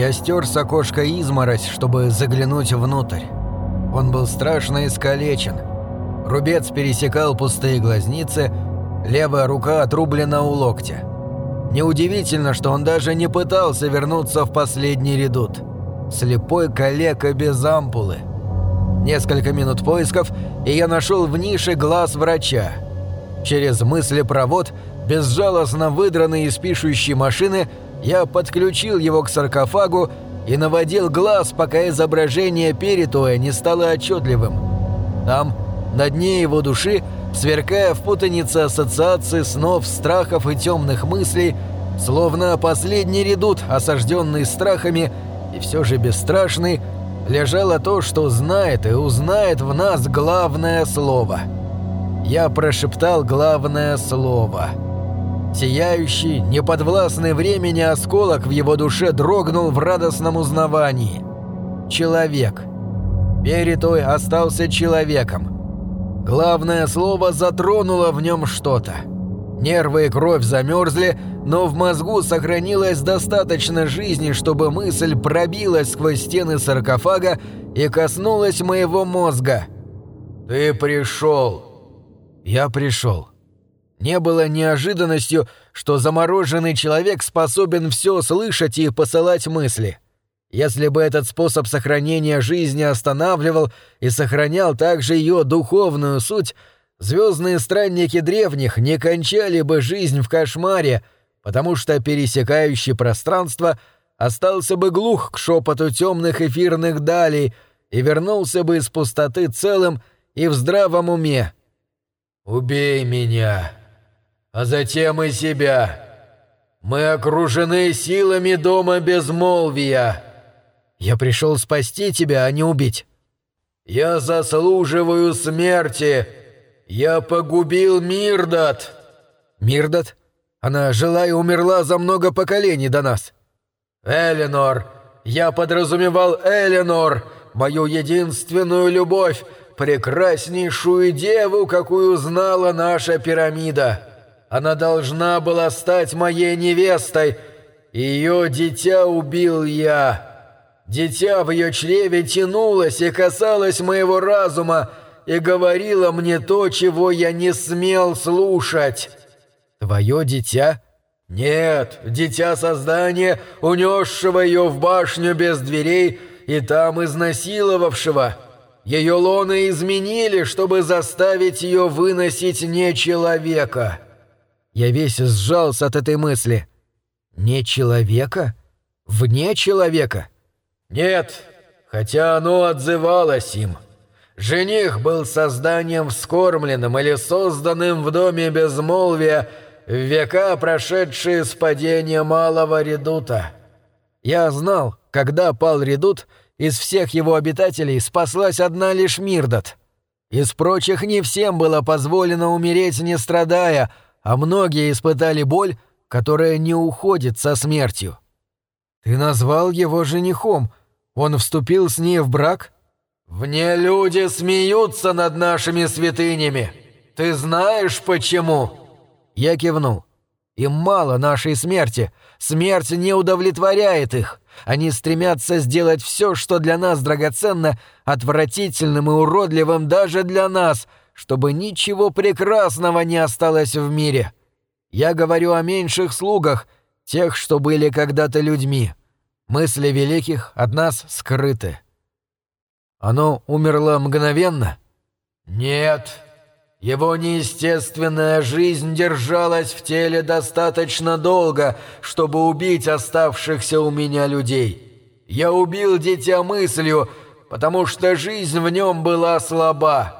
Я стер с окошка изморозь, чтобы заглянуть внутрь. Он был страшно искалечен. Рубец пересекал пустые глазницы, левая рука отрублена у локтя. Неудивительно, что он даже не пытался вернуться в последний редут. Слепой калека без ампулы. Несколько минут поисков, и я нашел в нише глаз врача. Через мыслепровод, безжалостно выдранный из пишущей машины, я подключил его к саркофагу и наводил глаз, пока изображение Перитуя не стало отчетливым. Там, на дне его души, сверкая в путанице ассоциаций, снов, страхов и темных мыслей, словно последний редут, осажденный страхами и все же бесстрашный, лежало то, что знает и узнает в нас главное слово. Я прошептал главное слово. Сияющий, неподвластный времени осколок в его душе дрогнул в радостном узнавании. Человек. Перетой остался человеком. Главное слово затронуло в нем что-то. Нервы и кровь замерзли, но в мозгу сохранилось достаточно жизни, чтобы мысль пробилась сквозь стены саркофага и коснулась моего мозга. «Ты пришел!» Я пришел. Не было неожиданностью, что замороженный человек способен все слышать и посылать мысли. Если бы этот способ сохранения жизни останавливал и сохранял также ее духовную суть, звездные странники древних не кончали бы жизнь в кошмаре, потому что пересекающий пространство остался бы глух к шепоту темных эфирных далей и вернулся бы из пустоты целым и в здравом уме. «Убей меня, а затем и себя. Мы окружены силами дома безмолвия». Я пришел спасти тебя, а не убить. Я заслуживаю смерти. Я погубил Мирдат. Мирдат? Она жила и умерла за много поколений до нас. Эленор. Я подразумевал Эленор, мою единственную любовь, прекраснейшую деву, какую знала наша пирамида. Она должна была стать моей невестой. Ее дитя убил я. Дитя в ее чреве тянулось и касалось моего разума и говорило мне то, чего я не смел слушать. Твое дитя? Нет, дитя создания, унесшего ее в башню без дверей и там изнасиловавшего. Ее лоны изменили, чтобы заставить ее выносить не человека. Я весь сжался от этой мысли. Не человека? Вне человека? Нет, хотя оно отзывалось им. Жених был созданием вскормленным или созданным в доме безмолвия в века, прошедшие с падения малого редута. Я знал, когда пал редут, из всех его обитателей спаслась одна лишь Мирдат. Из прочих не всем было позволено умереть, не страдая, а многие испытали боль, которая не уходит со смертью. Ты назвал его женихом, он вступил с ней в брак? Вне люди смеются над нашими святынями. Ты знаешь почему? Я кивнул. Им мало нашей смерти. Смерть не удовлетворяет их. Они стремятся сделать все, что для нас драгоценно, отвратительным и уродливым даже для нас, чтобы ничего прекрасного не осталось в мире. Я говорю о меньших слугах, тех, что были когда-то людьми. Мысли великих от нас скрыты. Оно умерло мгновенно? Нет. Его неестественная жизнь держалась в теле достаточно долго, чтобы убить оставшихся у меня людей. Я убил дитя мыслью, потому что жизнь в нем была слаба.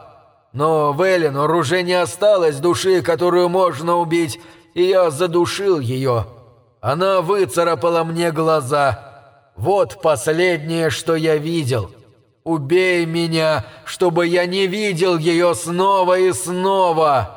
Но в Эленор уже не осталось души, которую можно убить, и я задушил ее. Она выцарапала мне глаза — вот последнее, что я видел. Убей меня, чтобы я не видел ее снова и снова.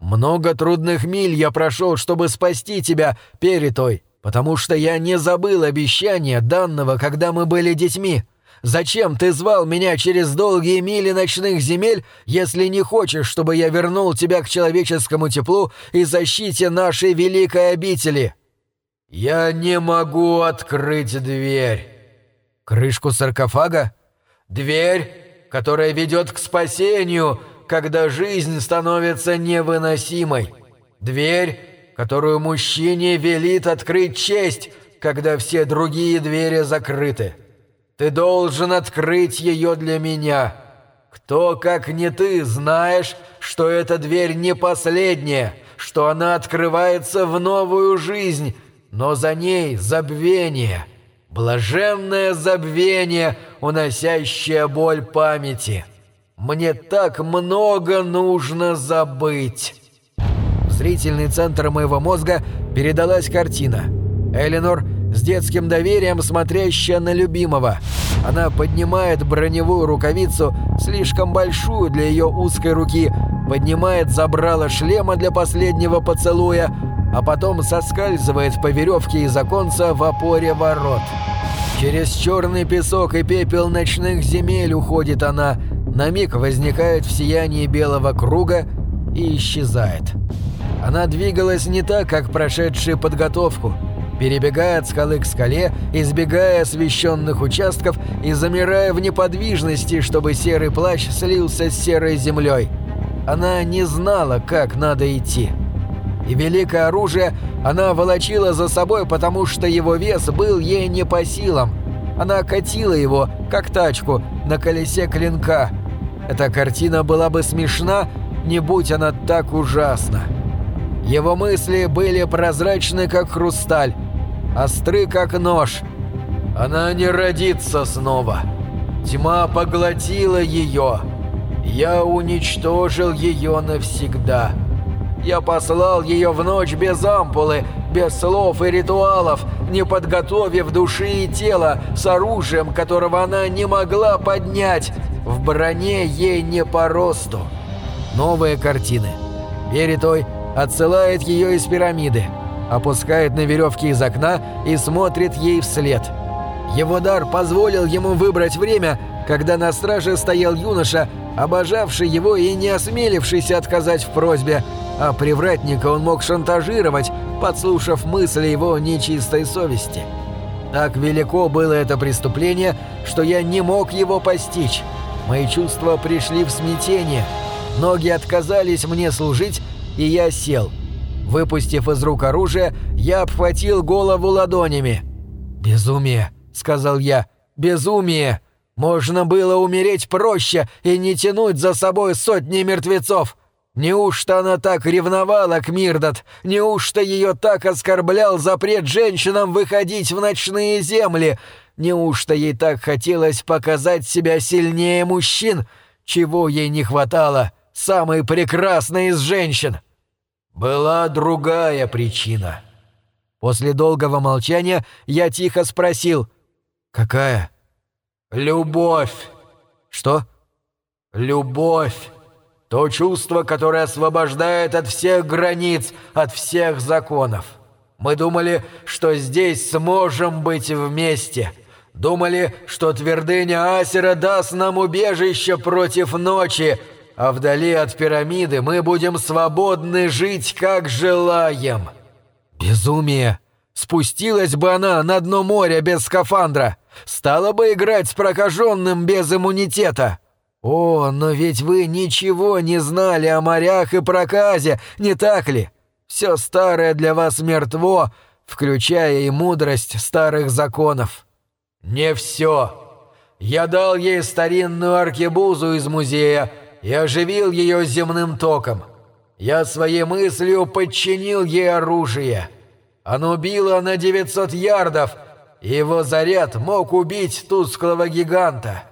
Много трудных миль я прошел, чтобы спасти тебя, Перетой, потому что я не забыл обещания данного, когда мы были детьми. Зачем ты звал меня через долгие мили ночных земель, если не хочешь, чтобы я вернул тебя к человеческому теплу и защите нашей великой обители?» «Я не могу открыть дверь». «Крышку саркофага?» «Дверь, которая ведет к спасению, когда жизнь становится невыносимой. Дверь, которую мужчине велит открыть честь, когда все другие двери закрыты. Ты должен открыть ее для меня. Кто, как не ты, знаешь, что эта дверь не последняя, что она открывается в новую жизнь, но за ней забвение, блаженное забвение, уносящее боль памяти. Мне так много нужно забыть». В зрительный центр моего мозга передалась картина. Эленор с детским доверием смотрящая на любимого. Она поднимает броневую рукавицу, слишком большую для ее узкой руки, поднимает забрало шлема для последнего поцелуя, а потом соскальзывает по веревке из оконца в опоре ворот. Через черный песок и пепел ночных земель уходит она, на миг возникает в сиянии белого круга и исчезает. Она двигалась не так, как прошедшие подготовку, перебегая от скалы к скале, избегая освещенных участков и замирая в неподвижности, чтобы серый плащ слился с серой землей. Она не знала, как надо идти. И великое оружие она волочила за собой, потому что его вес был ей не по силам. Она катила его, как тачку, на колесе клинка. Эта картина была бы смешна, не будь она так ужасна. Его мысли были прозрачны, как хрусталь, остры, как нож. Она не родится снова. Тьма поглотила ее. Я уничтожил ее навсегда. Я послал ее в ночь без ампулы, без слов и ритуалов, не подготовив души и тела, с оружием, которого она не могла поднять. В броне ей не по росту. Новые картины. Перетой отсылает ее из пирамиды, опускает на веревке из окна и смотрит ей вслед. Его дар позволил ему выбрать время, когда на страже стоял юноша, обожавший его и не осмелившийся отказать в просьбе, а привратника он мог шантажировать, подслушав мысли его нечистой совести. Так велико было это преступление, что я не мог его постичь. Мои чувства пришли в смятение. Ноги отказались мне служить, и я сел. Выпустив из рук оружие, я обхватил голову ладонями. «Безумие», — сказал я, — «безумие! Можно было умереть проще и не тянуть за собой сотни мертвецов!» Неужто она так ревновала к Мирдот? Неужто ее так оскорблял запрет женщинам выходить в ночные земли? Неужто ей так хотелось показать себя сильнее мужчин? Чего ей не хватало? самой прекрасной из женщин. Была другая причина. После долгого молчания я тихо спросил «Какая?» «Любовь». «Что?» «Любовь. То чувство, которое освобождает от всех границ, от всех законов. Мы думали, что здесь сможем быть вместе». Думали, что твердыня Асера даст нам убежище против ночи, а вдали от пирамиды мы будем свободны жить, как желаем». «Безумие! Спустилась бы она на дно моря без скафандра, стала бы играть с прокаженным без иммунитета. О, но ведь вы ничего не знали о морях и проказе, не так ли? Все старое для вас мертво, включая и мудрость старых законов». «Не все. Я дал ей старинную аркебузу из музея, и оживил ее земным током. Я своей мыслью подчинил ей оружие. Оно било на 900 ярдов, и его заряд мог убить тусклого гиганта.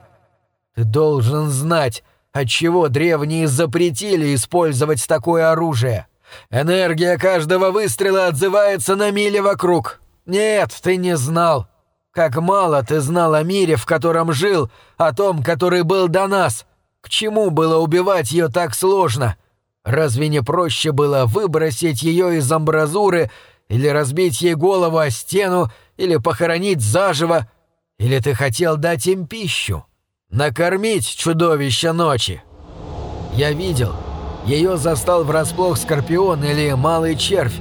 Ты должен знать, отчего древние запретили использовать такое оружие. Энергия каждого выстрела отзывается на мили вокруг. Нет, ты не знал. Как мало ты знал о мире, в котором жил, о том, который был до нас. К чему было убивать ее так сложно? Разве не проще было выбросить ее из амбразуры или разбить ей голову о стену, или похоронить заживо? Или ты хотел дать им пищу? Накормить чудовище ночи? Я видел. Ее застал врасплох скорпион или малый червь,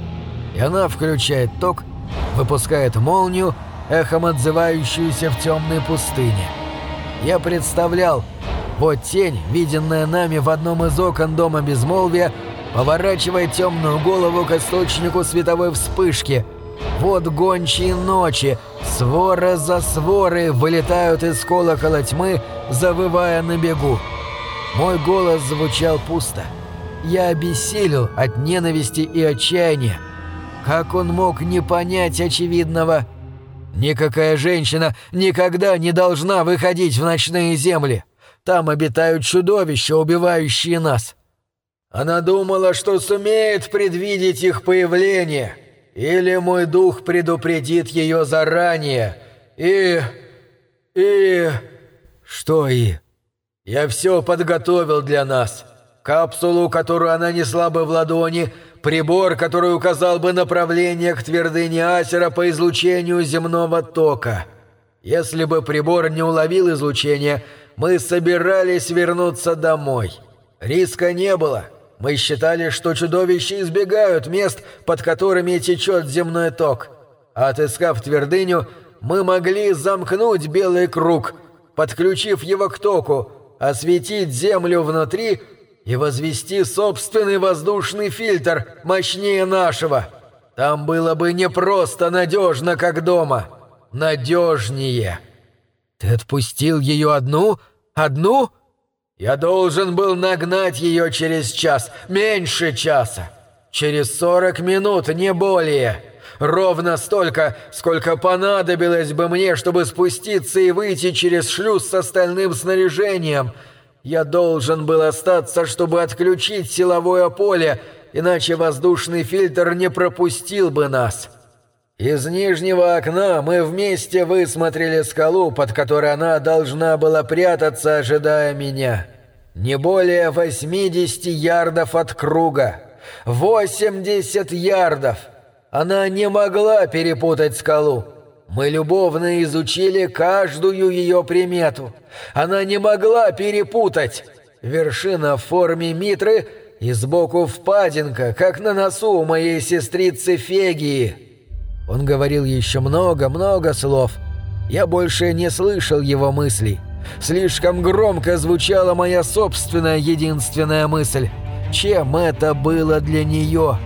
и она включает ток, выпускает молнию, эхом отзывающуюся в темной пустыне. Я представлял, вот тень, виденная нами в одном из окон дома безмолвия, поворачивает темную голову к источнику световой вспышки. Вот гончие ночи, свора за сворой вылетают из колокола тьмы, завывая на бегу. Мой голос звучал пусто. Я обессилел от ненависти и отчаяния. Как он мог не понять очевидного? Никакая женщина никогда не должна выходить в ночные земли. Там обитают чудовища, убивающие нас. Она думала, что сумеет предвидеть их появление. Или мой дух предупредит ее заранее. И... и... Что и... Я все подготовил для нас. Капсулу, которую она несла бы в ладони, прибор, который указал бы направление к твердыне Асера по излучению земного тока. Если бы прибор не уловил излучение, мы собирались вернуться домой. Риска не было. Мы считали, что чудовища избегают мест, под которыми течет земной ток. отыскав твердыню, мы могли замкнуть белый круг, подключив его к току, осветить землю внутри и возвести собственный воздушный фильтр мощнее нашего. Там было бы не просто надежно, как дома. Надежнее. Ты отпустил ее одну? Одну? Я должен был нагнать ее через час, меньше часа. Через сорок минут, не более. Ровно столько, сколько понадобилось бы мне, чтобы спуститься и выйти через шлюз с остальным снаряжением. Я должен был остаться, чтобы отключить силовое поле, иначе воздушный фильтр не пропустил бы нас. Из нижнего окна мы вместе высмотрели скалу, под которой она должна была прятаться, ожидая меня. Не более 80 ярдов от круга. 80 ярдов! Она не могла перепутать скалу. Мы любовно изучили каждую ее примету. Она не могла перепутать. Вершина в форме митры и сбоку впадинка, как на носу у моей сестрицы Фегии. Он говорил еще много-много слов. Я больше не слышал его мыслей. Слишком громко звучала моя собственная единственная мысль. Чем это было для нее?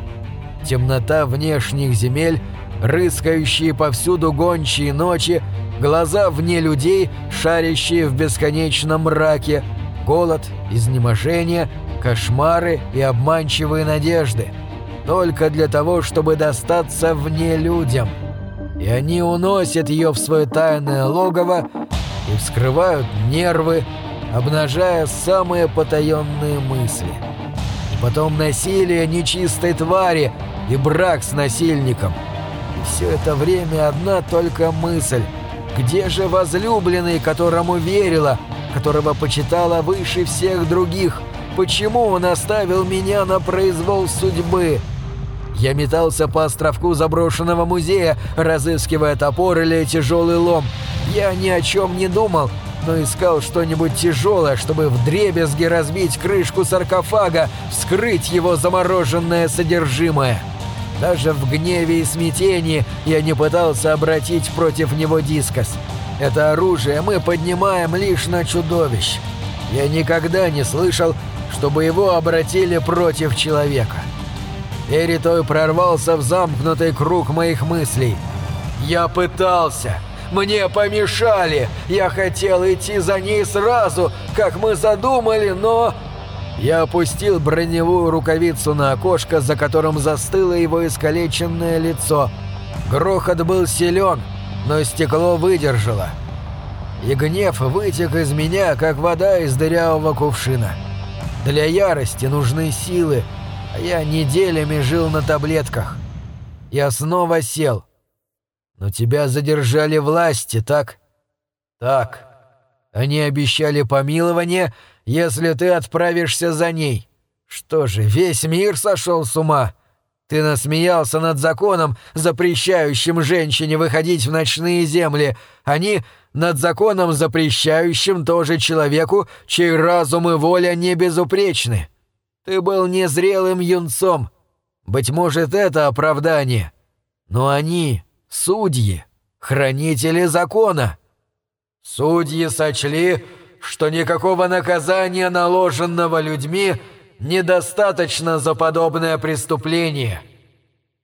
Темнота внешних земель — рыскающие повсюду гончие ночи, глаза вне людей, шарящие в бесконечном мраке, голод, изнеможение, кошмары и обманчивые надежды. Только для того, чтобы достаться вне людям. И они уносят ее в свое тайное логово и вскрывают нервы, обнажая самые потаенные мысли. И потом насилие нечистой твари и брак с насильником – все это время одна только мысль. Где же возлюбленный, которому верила, которого почитала выше всех других? Почему он оставил меня на произвол судьбы? Я метался по островку заброшенного музея, разыскивая топор или тяжелый лом. Я ни о чем не думал, но искал что-нибудь тяжелое, чтобы вдребезги разбить крышку саркофага, вскрыть его замороженное содержимое. Даже в гневе и смятении я не пытался обратить против него дискос. Это оружие мы поднимаем лишь на чудовищ. Я никогда не слышал, чтобы его обратили против человека. Эритой прорвался в замкнутый круг моих мыслей. Я пытался. Мне помешали. Я хотел идти за ней сразу, как мы задумали, но... Я опустил броневую рукавицу на окошко, за которым застыло его искалеченное лицо. Грохот был силен, но стекло выдержало. И гнев вытек из меня, как вода из дырявого кувшина. Для ярости нужны силы, я неделями жил на таблетках. Я снова сел. Но тебя задержали власти, так? Так. Они обещали помилование — если ты отправишься за ней. Что же, весь мир сошел с ума? Ты насмеялся над законом, запрещающим женщине выходить в ночные земли. Они над законом, запрещающим тоже человеку, чей разум и воля не безупречны. Ты был незрелым юнцом. Быть может, это оправдание. Но они Судьи, хранители закона. Судьи сочли, что никакого наказания, наложенного людьми, недостаточно за подобное преступление.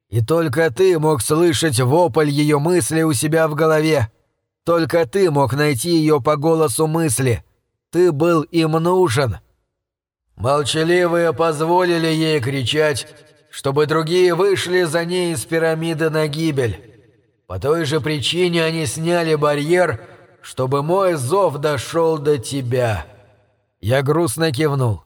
И только ты мог слышать вопль ее мысли у себя в голове. Только ты мог найти ее по голосу мысли. Ты был им нужен. Молчаливые позволили ей кричать, чтобы другие вышли за ней из пирамиды на гибель. По той же причине они сняли барьер, чтобы мой зов дошел до тебя. Я грустно кивнул.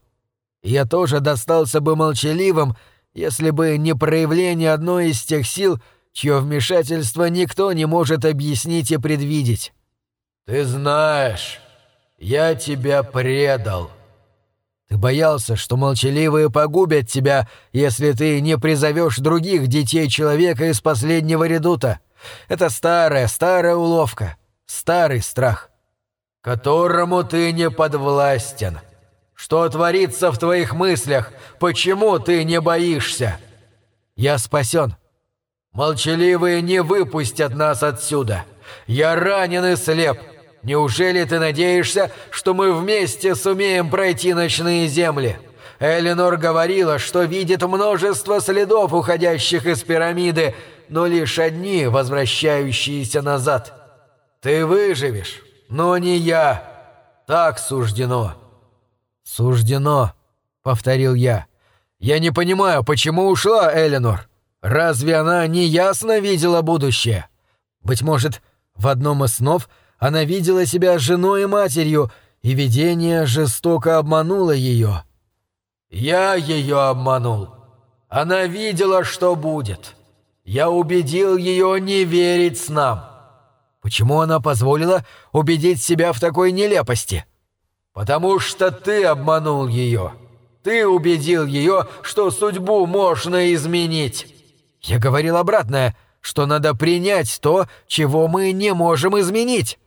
Я тоже достался бы молчаливым, если бы не проявление одной из тех сил, чье вмешательство никто не может объяснить и предвидеть. «Ты знаешь, я тебя предал». Ты боялся, что молчаливые погубят тебя, если ты не призовешь других детей человека из последнего редута. Это старая, старая уловка, старый страх. Которому ты не подвластен. Что творится в твоих мыслях? Почему ты не боишься? Я спасен. Молчаливые не выпустят нас отсюда. Я ранен и слеп. Неужели ты надеешься, что мы вместе сумеем пройти ночные земли? Эленор говорила, что видит множество следов, уходящих из пирамиды, но лишь одни, возвращающиеся назад. Ты выживешь, но не я. Так суждено. «Суждено», — повторил я. «Я не понимаю, почему ушла Эленор? Разве она не ясно видела будущее? Быть может, в одном из снов она видела себя женой и матерью, и видение жестоко обмануло ее». «Я ее обманул. Она видела, что будет. Я убедил ее не верить снам». «Почему она позволила убедить себя в такой нелепости?» «Потому что ты обманул ее. Ты убедил ее, что судьбу можно изменить». «Я говорил обратное, что надо принять то, чего мы не можем изменить».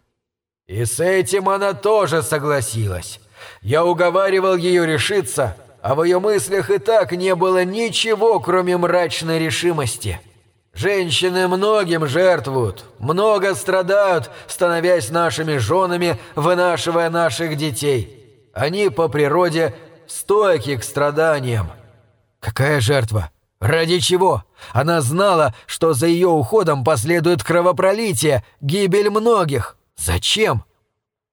И с этим она тоже согласилась. Я уговаривал ее решиться, а в ее мыслях и так не было ничего, кроме мрачной решимости. Женщины многим жертвуют, много страдают, становясь нашими женами, вынашивая наших детей. Они по природе стойки к страданиям. Какая жертва? Ради чего? Она знала, что за ее уходом последует кровопролитие, гибель многих. Зачем?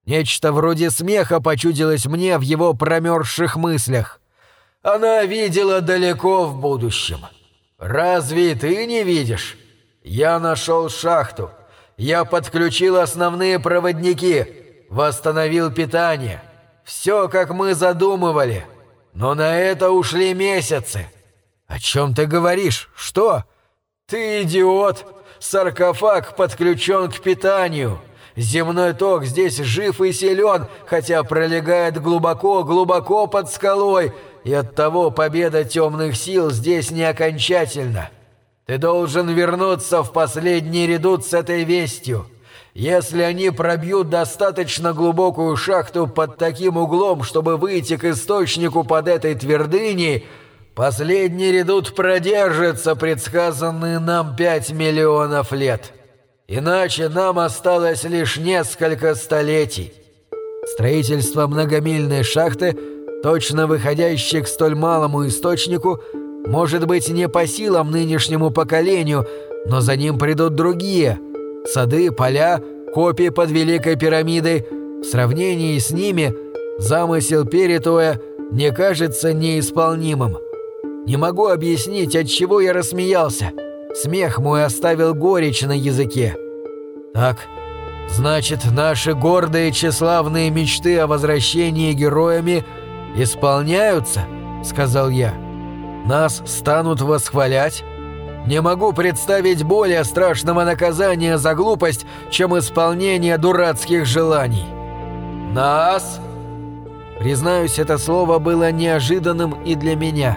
Нечто вроде смеха почудилось мне в его промерзших мыслях. Она видела далеко в будущем. «Разве ты не видишь? Я нашел шахту. Я подключил основные проводники, восстановил питание. Все, как мы задумывали. Но на это ушли месяцы». «О чем ты говоришь? Что?» «Ты идиот! Саркофаг подключен к питанию. Земной ток здесь жив и силен, хотя пролегает глубоко-глубоко под скалой, и оттого победа темных сил здесь не окончательна. Ты должен вернуться в последний редут с этой вестью. Если они пробьют достаточно глубокую шахту под таким углом, чтобы выйти к источнику под этой твердыней, последний редут продержится предсказанные нам пять миллионов лет. Иначе нам осталось лишь несколько столетий. Строительство многомильной шахты – точно выходящий к столь малому источнику, может быть не по силам нынешнему поколению, но за ним придут другие. Сады, поля, копии под Великой пирамидой. В сравнении с ними замысел Перетуя не кажется неисполнимым. Не могу объяснить, от чего я рассмеялся. Смех мой оставил горечь на языке. Так, значит, наши гордые тщеславные мечты о возвращении героями – «Исполняются?» — сказал я. «Нас станут восхвалять?» Не могу представить более страшного наказания за глупость, чем исполнение дурацких желаний. Нас? Признаюсь, это слово было неожиданным и для меня.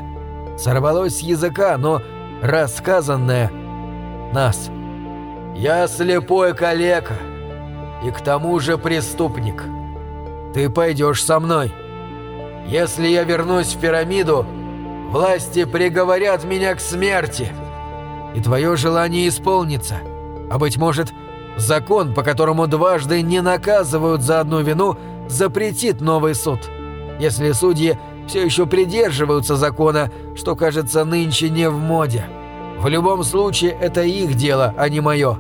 Сорвалось с языка, но рассказанное нас. Я слепой калека и к тому же преступник. Ты пойдешь со мной. Если я вернусь в пирамиду, власти приговорят меня к смерти. И твое желание исполнится. А быть может, закон, по которому дважды не наказывают за одну вину, запретит новый суд. Если судьи все еще придерживаются закона, что, кажется, нынче не в моде. В любом случае, это их дело, а не мое.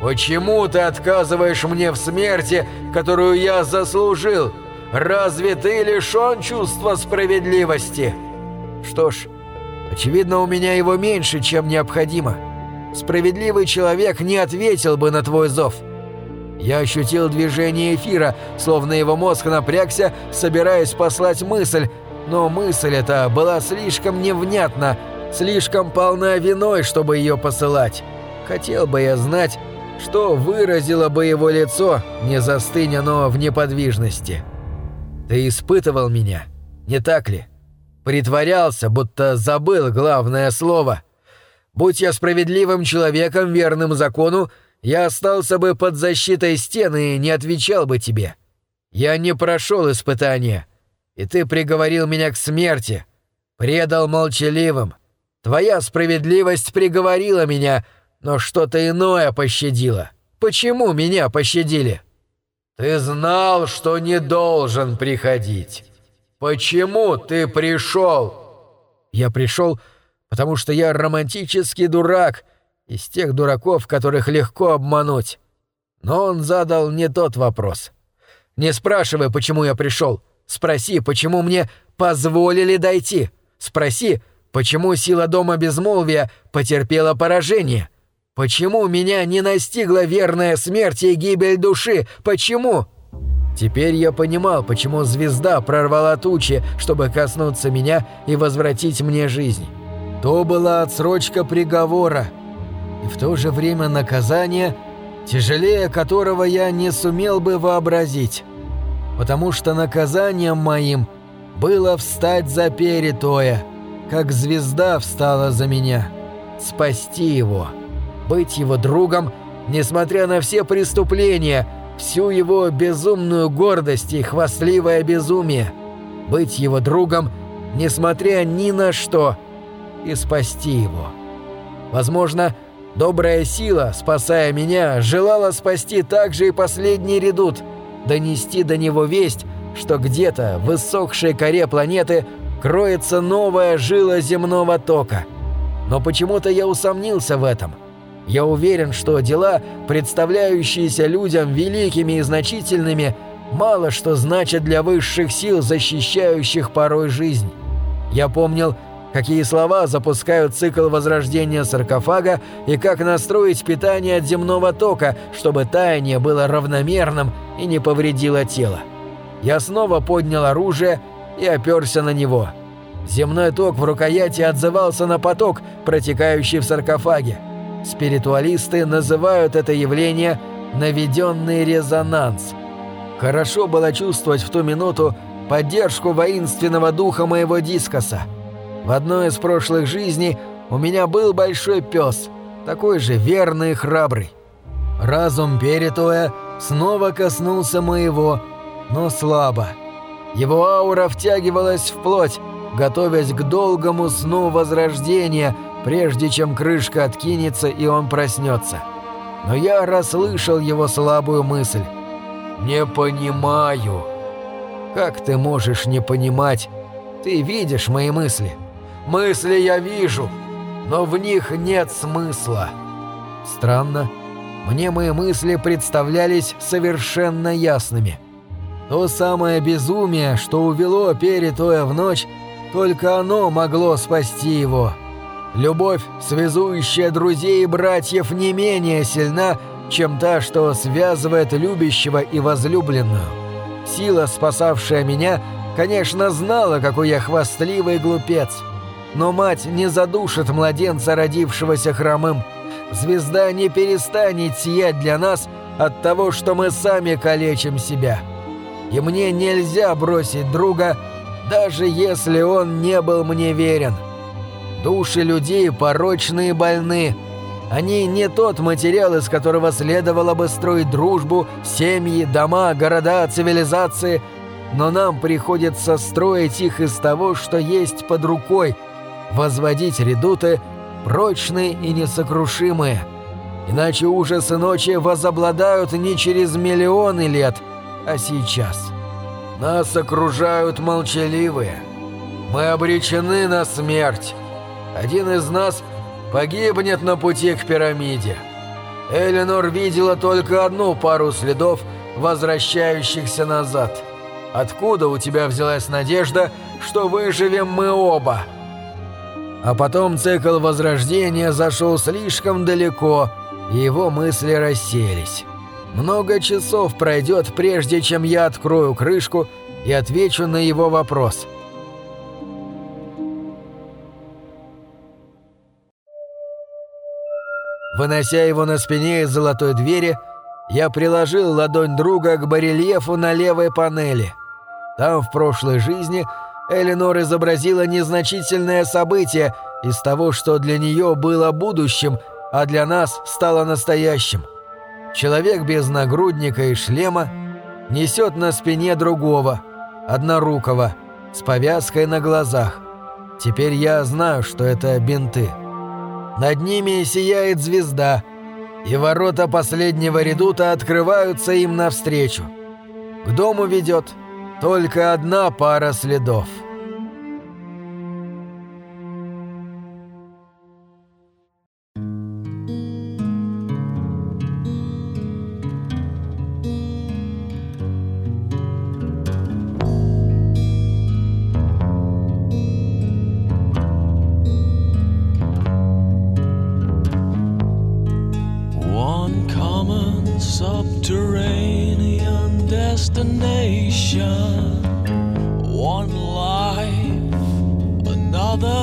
«Почему ты отказываешь мне в смерти, которую я заслужил? Разве ты лишен чувства справедливости?» «Что ж, очевидно, у меня его меньше, чем необходимо. Справедливый человек не ответил бы на твой зов». Я ощутил движение эфира, словно его мозг напрягся, собираясь послать мысль, но мысль эта была слишком невнятна, слишком полна виной, чтобы ее посылать. Хотел бы я знать, что выразило бы его лицо, не застынь оно в неподвижности. Ты испытывал меня, не так ли? Притворялся, будто забыл главное слово. Будь я справедливым человеком, верным закону, я остался бы под защитой стены и не отвечал бы тебе. Я не прошел испытания, и ты приговорил меня к смерти, предал молчаливым. Твоя справедливость приговорила меня, но что-то иное пощадило. Почему меня пощадили? Ты знал, что не должен приходить. Почему ты пришел? Я пришел, потому что я романтический дурак — из тех дураков, которых легко обмануть. Но он задал не тот вопрос. Не спрашивай, почему я пришел. Спроси, почему мне позволили дойти. Спроси, почему сила дома безмолвия потерпела поражение. Почему меня не настигла верная смерть и гибель души? Почему? Теперь я понимал, почему звезда прорвала тучи, чтобы коснуться меня и возвратить мне жизнь. То была отсрочка приговора — и в то же время наказание, тяжелее которого я не сумел бы вообразить. Потому что наказанием моим было встать за перетоя, как звезда встала за меня, спасти его, быть его другом, несмотря на все преступления, всю его безумную гордость и хвастливое безумие, быть его другом, несмотря ни на что, и спасти его. Возможно, Добрая сила, спасая меня, желала спасти также и последний редут, донести до него весть, что где-то в иссохшей коре планеты кроется новая жила земного тока. Но почему-то я усомнился в этом. Я уверен, что дела, представляющиеся людям великими и значительными, мало что значат для высших сил, защищающих порой жизнь. Я помнил, какие слова запускают цикл возрождения саркофага и как настроить питание от земного тока, чтобы таяние было равномерным и не повредило тело. Я снова поднял оружие и оперся на него. Земной ток в рукояти отзывался на поток, протекающий в саркофаге. Спиритуалисты называют это явление «наведенный резонанс». Хорошо было чувствовать в ту минуту поддержку воинственного духа моего дискоса – в одной из прошлых жизней у меня был большой пес, такой же верный и храбрый. Разум Перетоя снова коснулся моего, но слабо. Его аура втягивалась в плоть, готовясь к долгому сну возрождения, прежде чем крышка откинется и он проснется. Но я расслышал его слабую мысль. «Не понимаю». «Как ты можешь не понимать? Ты видишь мои мысли». Мысли я вижу, но в них нет смысла. Странно. Мне мои мысли представлялись совершенно ясными. То самое безумие, что увело Перетоя в ночь, только оно могло спасти его. Любовь, связующая друзей и братьев, не менее сильна, чем та, что связывает любящего и возлюбленную. Сила, спасавшая меня, конечно, знала, какой я хвастливый глупец — но мать не задушит младенца, родившегося хромым. Звезда не перестанет сиять для нас от того, что мы сами калечим себя. И мне нельзя бросить друга, даже если он не был мне верен. Души людей порочны и больны. Они не тот материал, из которого следовало бы строить дружбу, семьи, дома, города, цивилизации, но нам приходится строить их из того, что есть под рукой – возводить редуты прочные и несокрушимые. Иначе ужасы ночи возобладают не через миллионы лет, а сейчас. Нас окружают молчаливые. Мы обречены на смерть. Один из нас погибнет на пути к пирамиде. Эленор видела только одну пару следов, возвращающихся назад. Откуда у тебя взялась надежда, что выживем мы оба?» А потом цикл возрождения зашел слишком далеко, и его мысли расселись. Много часов пройдет, прежде чем я открою крышку и отвечу на его вопрос. Вынося его на спине из золотой двери, я приложил ладонь друга к барельефу на левой панели. Там в прошлой жизни Эленор изобразила незначительное событие из того, что для нее было будущим, а для нас стало настоящим. Человек без нагрудника и шлема несет на спине другого, однорукого, с повязкой на глазах. Теперь я знаю, что это бинты. Над ними сияет звезда, и ворота последнего редута открываются им навстречу. К дому ведет только одна пара следов.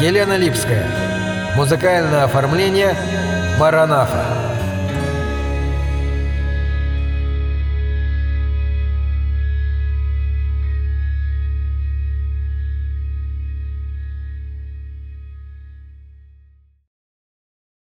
Елена Липская. Музыкальное оформление Маранафа.